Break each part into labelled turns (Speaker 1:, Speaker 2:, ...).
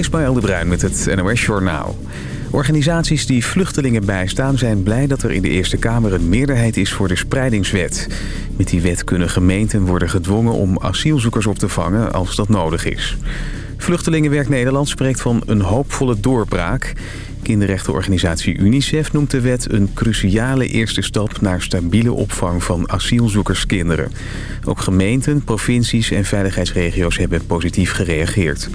Speaker 1: Ismaël de Bruin met het NOS Journaal. Organisaties die vluchtelingen bijstaan zijn blij dat er in de Eerste Kamer een meerderheid is voor de spreidingswet. Met die wet kunnen gemeenten worden gedwongen om asielzoekers op te vangen als dat nodig is. Vluchtelingenwerk Nederland spreekt van een hoopvolle doorbraak. Kinderrechtenorganisatie UNICEF noemt de wet een cruciale eerste stap naar stabiele opvang van asielzoekerskinderen. Ook gemeenten, provincies en veiligheidsregio's hebben positief gereageerd.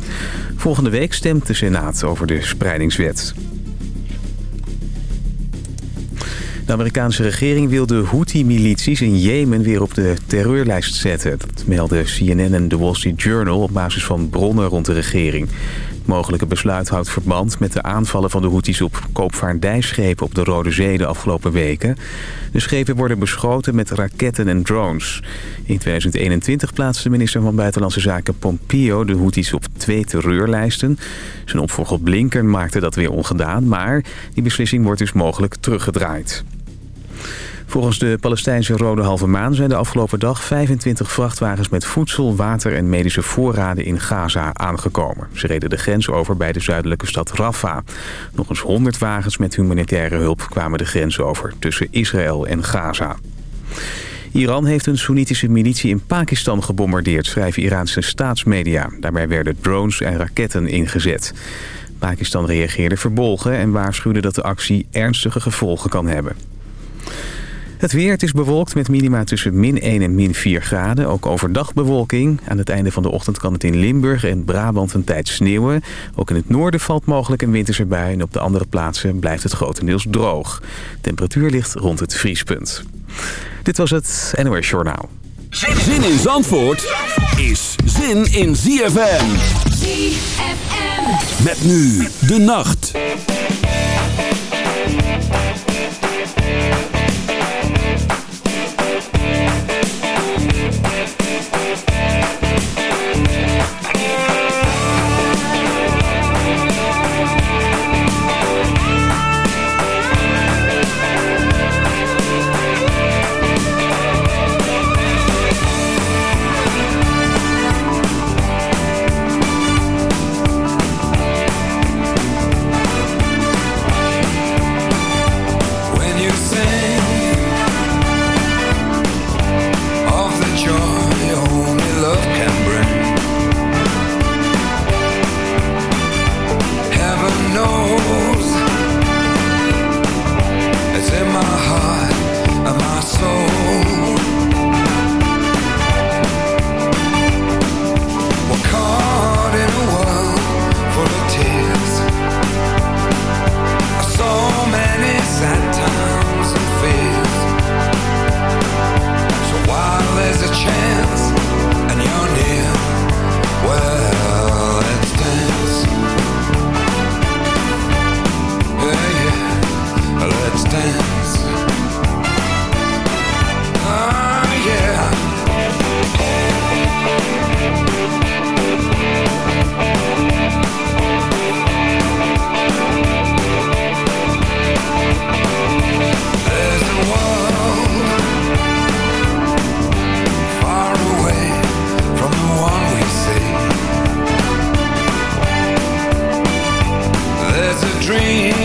Speaker 1: Volgende week stemt de Senaat over de spreidingswet. De Amerikaanse regering wil de Houthi-milities in Jemen weer op de terreurlijst zetten. Dat melden CNN en The Wall Street Journal op basis van bronnen rond de regering. Mogelijke besluit houdt verband met de aanvallen van de Houthis op koopvaardijschepen op de Rode Zee de afgelopen weken. De schepen worden beschoten met raketten en drones. In 2021 plaatste minister van Buitenlandse Zaken Pompeo de Houthis op twee terreurlijsten. Zijn opvolger Blinken maakte dat weer ongedaan, maar die beslissing wordt dus mogelijk teruggedraaid. Volgens de Palestijnse Rode Halve Maan zijn de afgelopen dag 25 vrachtwagens met voedsel, water en medische voorraden in Gaza aangekomen. Ze reden de grens over bij de zuidelijke stad Rafah. Nog eens 100 wagens met humanitaire hulp kwamen de grens over tussen Israël en Gaza. Iran heeft een Soenitische militie in Pakistan gebombardeerd, schrijven Iraanse staatsmedia. Daarbij werden drones en raketten ingezet. Pakistan reageerde verbolgen en waarschuwde dat de actie ernstige gevolgen kan hebben. Het weer, het is bewolkt met minima tussen min 1 en min 4 graden. Ook overdag bewolking. Aan het einde van de ochtend kan het in Limburg en Brabant een tijd sneeuwen. Ook in het noorden valt mogelijk een winterse bui. En op de andere plaatsen blijft het grotendeels droog. temperatuur ligt rond het vriespunt. Dit was het NOS Journaal.
Speaker 2: Zin in Zandvoort is zin in ZFM. ZFM. Met nu de nacht.
Speaker 3: dream.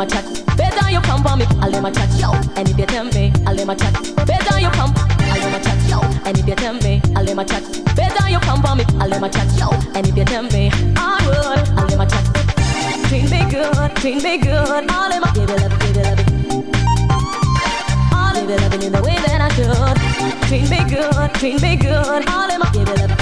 Speaker 4: them a chat. Better you come for me, I'll them a chat, yo. And if you tell me, I'll them a chat. Better you come, I'll them a chat, yo. And if you tell me, I'll them a chat. Better you come for me, I'll them a chat, yo. And if you tell me, I would, I'll them a chat. Treat me good, treat me good. All them a give it up, give it up. All them up in the way that I should. Treat me good, treat me good. All them a give it up.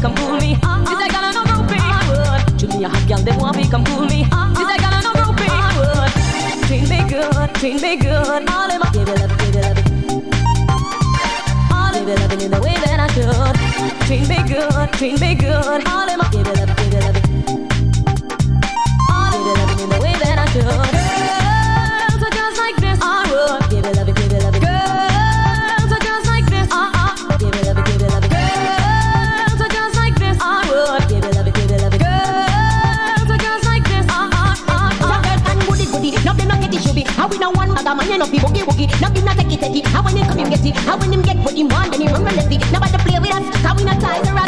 Speaker 4: come cool me. This I got no groupie. Should me a hot girl, they want me. come cool me. This I got no groupie. Clean me good, clean me good. All in my give it up. Give it up. All in my give it up in the way that I should. Clean me good, clean me good. All in my give it
Speaker 5: up. no be boogie woogie. now be not take it, take it. How when him come, him get it. How when him get what he want, then he run relentlessly. Nobody play with us, cause we not ties
Speaker 6: around.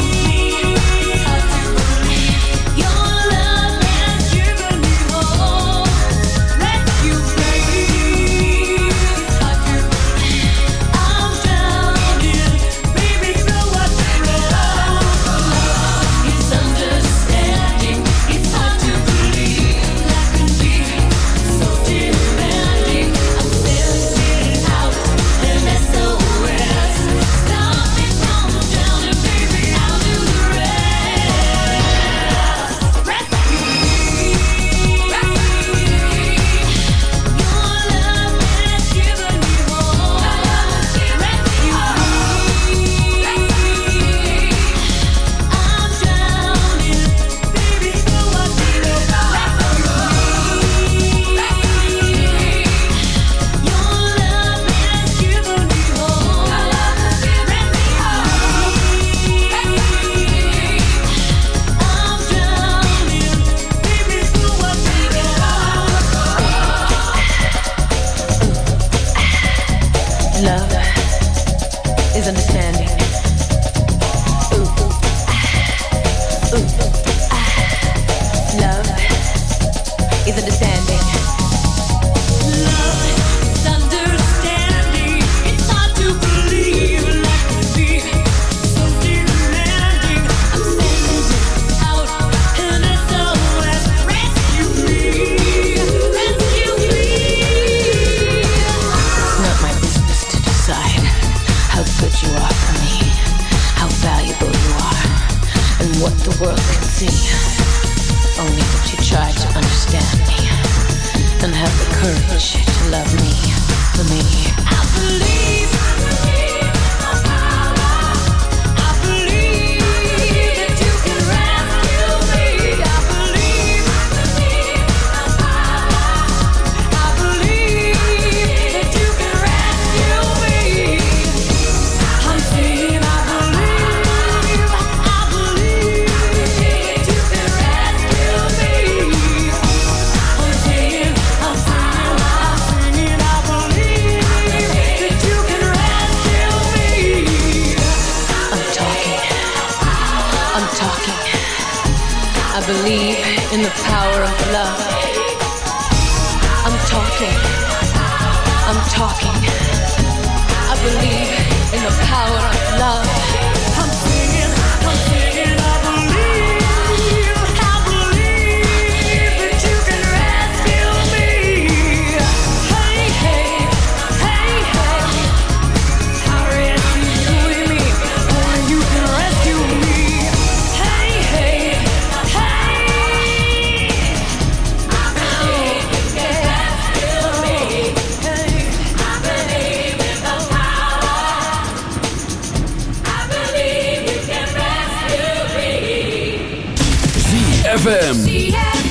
Speaker 7: ZFM.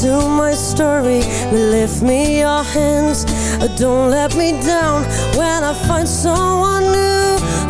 Speaker 8: to my story. Lift me your hands uh, Don't let me down. When I find someone new